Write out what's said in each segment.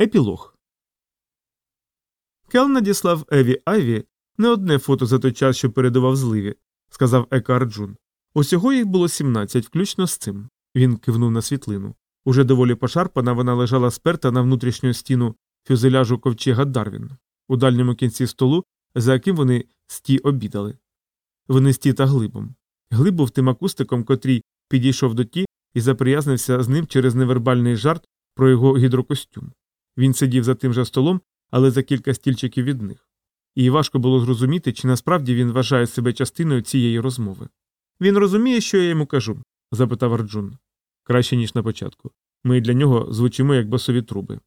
Епілог Кел надіслав Еві Айві не одне фото за той час, що передував Зливі, сказав Ека Арджун. Усього їх було 17, включно з цим. Він кивнув на світлину. Уже доволі пошарпана вона лежала сперта на внутрішню стіну фюзеляжу ковчега Дарвін, у дальньому кінці столу, за яким вони з Ті обідали. Вони з Ті та Глибом. Глиб був тим акустиком, котрий підійшов до ті і заприязнився з ним через невербальний жарт про його гідрокостюм. Він сидів за тим же столом, але за кілька стільчиків від них. І важко було зрозуміти, чи насправді він вважає себе частиною цієї розмови. Він розуміє, що я йому кажу? запитав Арджун. Краще, ніж на початку. Ми для нього звучимо як басові труби.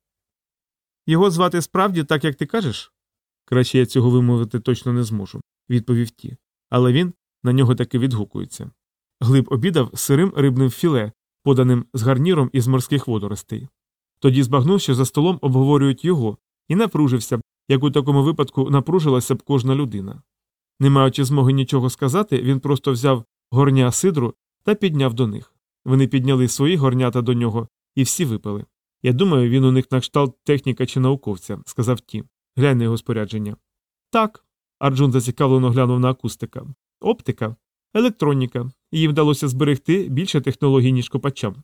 Його звати справді так, як ти кажеш? Краще я цього вимовити точно не зможу, відповів ті. Але він на нього таки відгукується. Глиб обідав сирим рибним філе, поданим з гарніром із морських водоростей. Тоді збагнув, що за столом обговорюють його, і напружився, як у такому випадку напружилася б кожна людина. Не маючи змоги нічого сказати, він просто взяв горня сидру та підняв до них. Вони підняли свої горнята до нього, і всі випили. Я думаю, він у них на кшталт техніка чи науковця, сказав ті. Глянь на його спорядження. Так. Арджун зацікавлено глянув на акустика. Оптика, електроніка. Їм вдалося зберегти більше технологій, ніж копачам.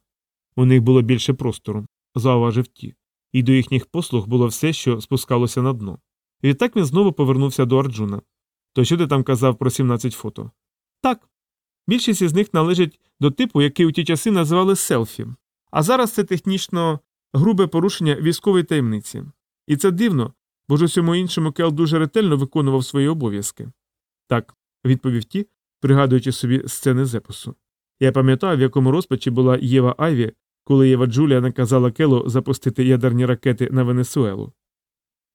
У них було більше простору, зауважив ті, і до їхніх послуг було все, що спускалося на дно. Відтак він знову повернувся до Арджуна. То що ти там казав про 17 фото? Так. Більшість із них належить до типу, який у ті часи називали селфі. А зараз це технічно грубе порушення військової таємниці. І це дивно, бо ж усьому іншому Кел дуже ретельно виконував свої обов'язки. Так, відповів Ті, пригадуючи собі сцени з епосу. Я пам'ятаю, в якому розпачі була Єва Айві, коли Єва Джулія наказала Келу запустити ядерні ракети на Венесуелу.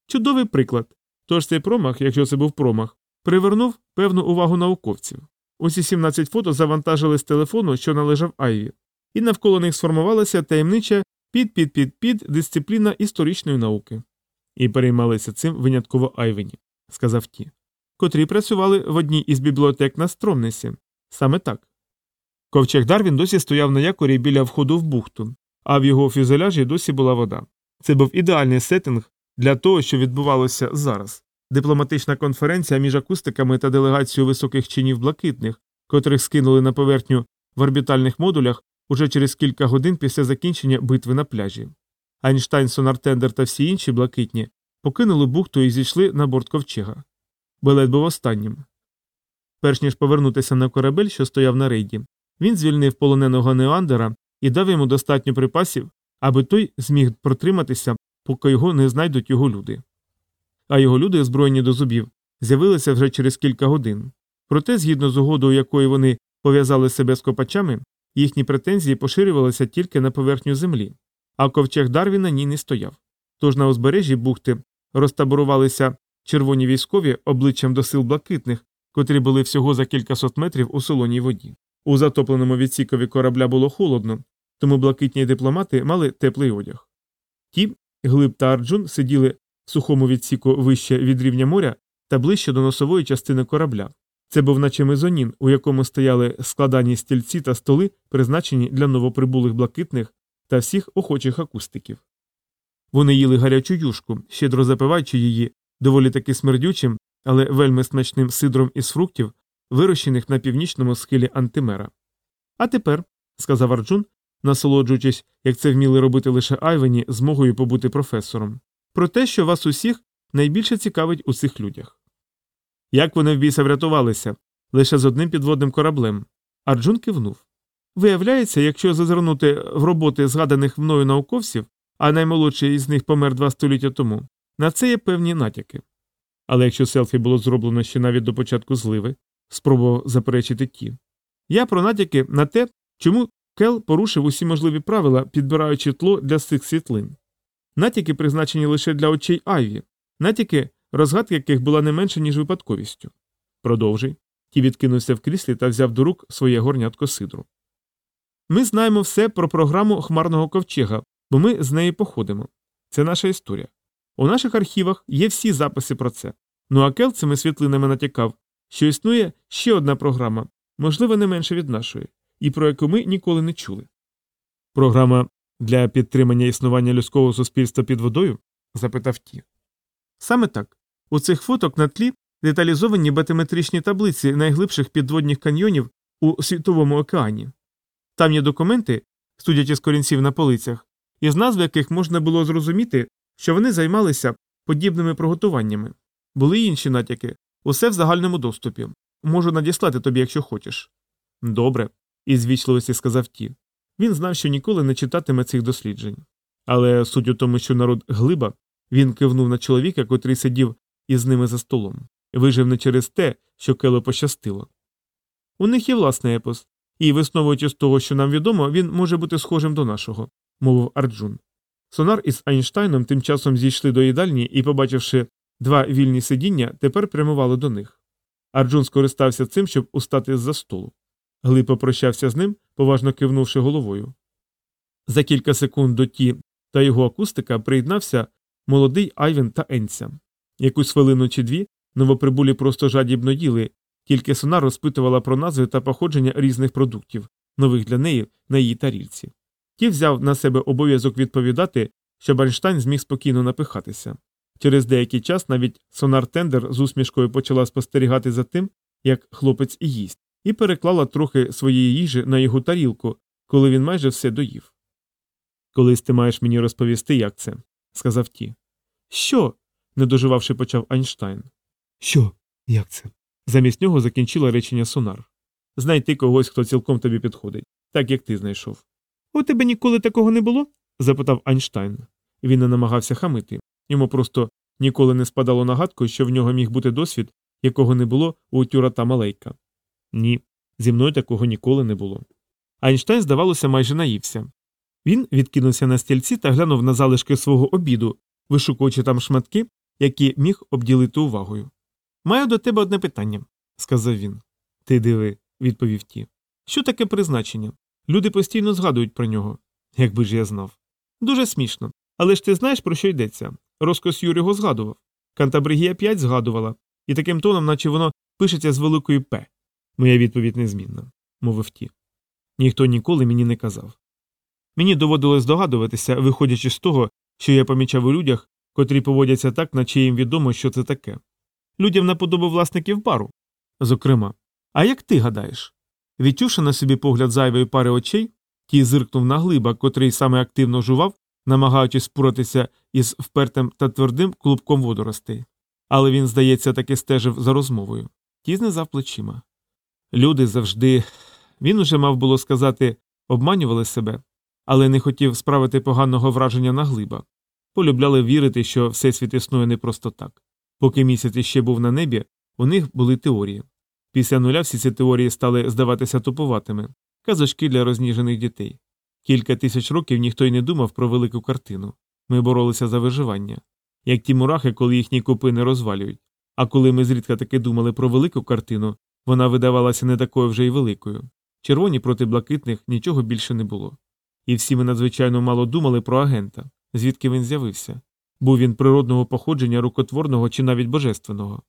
Чудовий приклад. Тож цей промах, якщо це був промах, привернув певну увагу науковців. Усі 17 фото завантажили з телефону, що належав Айві, і навколо них сформувалася таємнича під-під-під-під дисципліна історичної науки. І переймалися цим винятково Айвені, сказав ті, котрі працювали в одній із бібліотек на Стромнесі. Саме так. Ковчег Дарвін досі стояв на якорі біля входу в бухту, а в його фюзеляжі досі була вода. Це був ідеальний сеттинг для того, що відбувалося зараз. Дипломатична конференція між акустиками та делегацією високих чинів блакитних, котрих скинули на поверхню в орбітальних модулях уже через кілька годин після закінчення битви на пляжі. Айнштайн, Сонартендер та всі інші блакитні покинули бухту і зійшли на борт ковчега. Белед був останнім. Перш ніж повернутися на корабель, що стояв на рейді, він звільнив полоненого Неандера і дав йому достатньо припасів, аби той зміг протриматися, поки його не знайдуть його люди. А його люди, озброєні до зубів, з'явилися вже через кілька годин. Проте, згідно з угодою, якою вони пов'язали себе з копачами, їхні претензії поширювалися тільки на поверхню землі, а ковчег Дарвіна ні не стояв. Тож на узбережжі бухти розтаборувалися червоні військові обличчям до сил блакитних, котрі були всього за кількасот метрів у солоній воді. У затопленому відсікові корабля було холодно, тому блакитні дипломати мали теплий одяг. Ті, Глиб та Арджун сиділи в сухому відсіку вище від рівня моря та ближче до носової частини корабля. Це був наче мезонін, у якому стояли складані стільці та столи, призначені для новоприбулих блакитних та всіх охочих акустиків. Вони їли гарячу юшку, щедро запиваючи її доволі таки смердючим, але вельми смачним сидром із фруктів, вирощених на північному схилі Антимера. А тепер, сказав Арджун, насолоджуючись, як це вміли робити лише Айвені, змогою побути професором, про те, що вас усіх найбільше цікавить у цих людях. Як вони в біса врятувалися лише з одним підводним кораблем. Арджун кивнув. Виявляється, якщо зазирнути в роботи згаданих мною науковців, а наймолодший із них помер два століття тому, на це є певні натяки. Але якщо селфі було зроблено ще навіть до початку зливи, спробував заперечити ті. Я про натяки на те, чому Кел порушив усі можливі правила, підбираючи тло для цих світлин. Натяки призначені лише для очей Айві, натяки, розгадка яких була не менше, ніж випадковістю. Продовжуй. Ті відкинувся в кріслі та взяв до рук своє горнятко сидру. Ми знаємо все про програму Хмарного ковчега, бо ми з неї походимо. Це наша історія. У наших архівах є всі записи про це. Ну а Кел цими світлинами натякав, що існує ще одна програма, можливо, не менше від нашої, і про яку ми ніколи не чули. Програма Для підтримання існування людського суспільства під водою? запитав ті. Саме так. У цих фоток на тлі деталізовані батиметричні таблиці найглибших підводних каньйонів у світовому океані. Там є документи, судячи з корінців на полицях, із назв яких можна було зрозуміти, що вони займалися подібними приготуваннями. Були й інші натяки, усе в загальному доступі. Можу надіслати тобі, якщо хочеш. Добре, із вічливості сказав ті. Він знав, що ніколи не читатиме цих досліджень. Але суть у тому, що народ глиба, він кивнув на чоловіка, котрий сидів із ними за столом. Вижив не через те, що Кело пощастило. У них є власний епос, і, висновуючи з того, що нам відомо, він може бути схожим до нашого, мовив Арджун. Сонар із Айнштайном тим часом зійшли до їдальні і, побачивши два вільні сидіння, тепер прямували до них. Арджун скористався цим, щоб устати з за столу. Глиб попрощався з ним, поважно кивнувши головою. За кілька секунд до ті та його акустика приєднався молодий Айвен та Енця. Якусь хвилину чи дві новоприбулі просто жадібно їли, тільки Сонар розпитувала про назви та походження різних продуктів, нових для неї на її тарільці. Ті взяв на себе обов'язок відповідати, щоб Айнштайн зміг спокійно напихатися. Через деякий час навіть Сонар Тендер з усмішкою почала спостерігати за тим, як хлопець і їсть, і переклала трохи своєї їжі на його тарілку, коли він майже все доїв. Колись ти маєш мені розповісти, як це, сказав Ті. Що? не дожувавши, почав Айнштайн. Що? Як це? Замість нього закінчила речення Сонар. Знайти когось, хто цілком тобі підходить, так як ти знайшов. У тебе ніколи такого не було? запитав Айнштайн. Він не намагався хамити. Йому просто ніколи не спадало на гадку, що в нього міг бути досвід, якого не було у тюра та малейка. Ні, зі мною такого ніколи не було. Айнштайн, здавалося, майже наївся. Він відкинувся на стільці та глянув на залишки свого обіду, вишукуючи там шматки, які міг обділити увагою. Маю до тебе одне питання, сказав він. Ти диви, відповів ті. Що таке призначення? Люди постійно згадують про нього. Якби ж я знав. Дуже смішно. Але ж ти знаєш, про що йдеться? Розкос Юр його згадував. Кантабригія 5 згадувала, і таким тоном, наче воно пишеться з великої П. Моя відповідь незмінна, мовив ті. Ніхто ніколи мені не казав. Мені доводилось здогадуватися, виходячи з того, що я помічав у людях, котрі поводяться так, наче їм відомо, що це таке. Людям наподобав власників бару. Зокрема, а як ти гадаєш? Відчувши на собі погляд зайвої пари очей, ті зиркнув на глиба, котрий саме активно жував, намагаючись споратися із впертим та твердим клубком водоростей. Але він, здається, таки стежив за розмовою. Ті знизав плечима. Люди завжди. Він уже мав було сказати, обманювали себе, але не хотів справити поганого враження на глиба. Полюбляли вірити, що всесвіт існує не просто так. Поки місяць іще був на небі, у них були теорії. Після нуля всі ці теорії стали здаватися тупуватими, казочки для розніжених дітей. Кілька тисяч років ніхто й не думав про велику картину. Ми боролися за виживання. Як ті мурахи, коли їхні купи не розвалюють. А коли ми зрідка таки думали про велику картину, вона видавалася не такою вже й великою. Червоні проти блакитних нічого більше не було. І всі ми надзвичайно мало думали про агента, звідки він з'явився. Був він природного походження, рукотворного чи навіть божественного.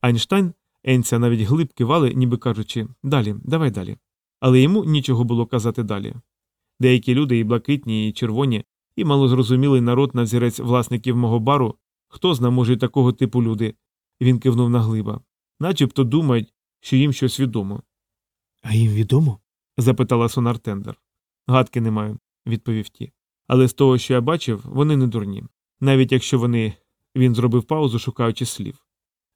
Айнштайн, Енця навіть глиб кивали, ніби кажучи далі, давай далі. Але йому нічого було казати далі. Деякі люди, і блакитні, і червоні, і малозрозумілий народ на взірець власників мого бару, хто зна, може, такого типу люди, він кивнув на глиба, начебто думають, що їм щось відомо. А їм відомо? запитала Сонар Тендер. Гадки не маю, відповів ті. Але з того, що я бачив, вони не дурні. Навіть якщо вони. Він зробив паузу, шукаючи слів.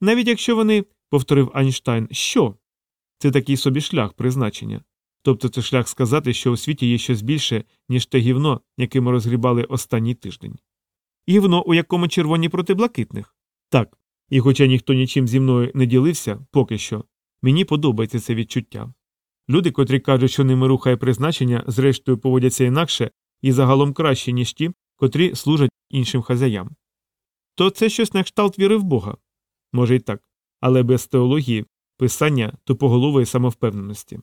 Навіть якщо вони, повторив Айнштайн, що? Це такий собі шлях призначення. Тобто це шлях сказати, що у світі є щось більше, ніж те гівно, яке ми розгрібали останній тиждень. Гівно, у якому червоні проти блакитних? Так. І хоча ніхто нічим зі мною не ділився, поки що, мені подобається це відчуття. Люди, котрі кажуть, що ними рухає призначення, зрештою поводяться інакше і загалом краще, ніж ті, котрі служать іншим хазяям. То це щось на кшталт віри в Бога. Може й так, але без теології, писання тупоголової самовпевненості.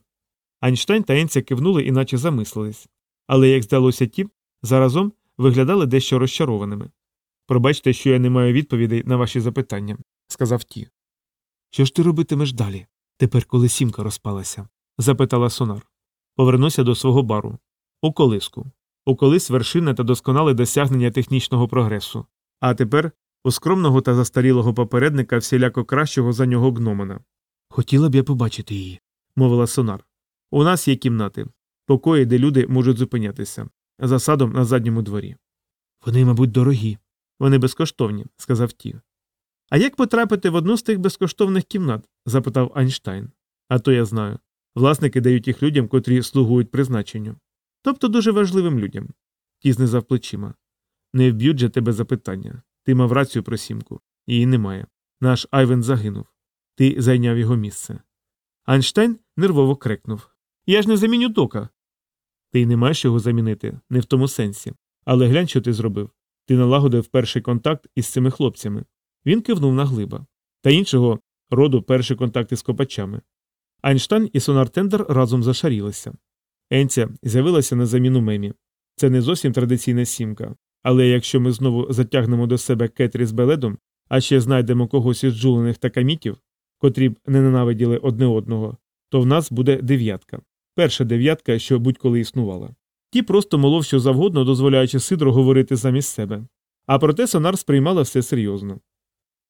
Айнштайн та Енця кивнули, іначе замислились, але, як здалося ті, заразом виглядали дещо розчарованими. Пробачте, що я не маю відповідей на ваші запитання, сказав ті. Що ж ти робитимеш далі, тепер, коли сімка розпалася? запитала Сонар. Повернуся до свого бару. У колиску. у колись вершина та досконале досягнення технічного прогресу. А тепер у скромного та застарілого попередника всіляко кращого за нього гномена, Хотіла б я побачити її. мовила сонар. У нас є кімнати, покої, де люди можуть зупинятися, за садом на задньому дворі. Вони, мабуть, дорогі. Вони безкоштовні, сказав ті. А як потрапити в одну з тих безкоштовних кімнат? запитав Айнштайн. А то я знаю. Власники дають їх людям, котрі слугують призначенню. Тобто дуже важливим людям. Ті знизав плечима. Не вб'ють же тебе запитання. Ти мав рацію про сімку. Її немає. Наш Айвен загинув. Ти зайняв його місце. Айнштайн нервово крикнув Я ж не заміню тока. Ти не маєш його замінити, не в тому сенсі. Але глянь, що ти зробив. Ти налагодив перший контакт із цими хлопцями. Він кивнув на глиба. Та іншого роду перший контакт із копачами. Айнштайн і Сонар Тендер разом зашарілися. Енця з'явилася на заміну мемі. Це не зовсім традиційна сімка. Але якщо ми знову затягнемо до себе Кетрі з Беледом, а ще знайдемо когось із джулених та камітів, котрі б не ненавиділи одне одного, то в нас буде дев'ятка. Перша дев'ятка, що будь-коли існувала. Ті просто молов що завгодно, дозволяючи Сидру говорити замість себе. А проте Сонар сприймала все серйозно.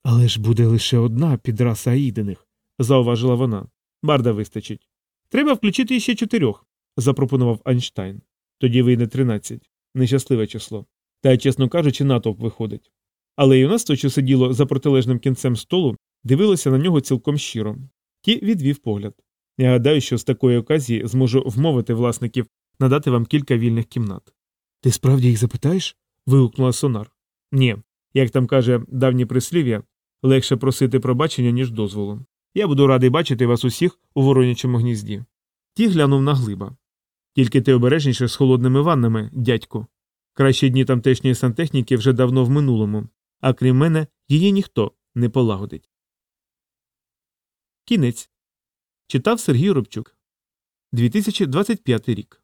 Але ж буде лише одна підраса Аїдених. зауважила вона. Барда вистачить. Треба включити іще чотирьох, запропонував Айнштайн. Тоді вийде тринадцять. Нещасливе число. Та чесно кажучи, натовп виходить. Але юнацтво, що сиділо за протилежним кінцем столу, дивилося на нього цілком щиро. Ті відвів погляд. Я гадаю, що з такої оказії зможу вмовити власників надати вам кілька вільних кімнат. Ти справді їх запитаєш? вигукнула Сонар. Ні, як там каже давнє прислів'я, легше просити пробачення, ніж дозволу. Я буду радий бачити вас усіх у воронячому гнізді. Ті глянув на глиба. Тільки ти обережніше з холодними ваннами, дядьку. Кращі дні тамтешньої сантехніки вже давно в минулому, а крім мене, її ніхто не полагодить. Кінець. Читав Сергій Робчук. 2025 рік.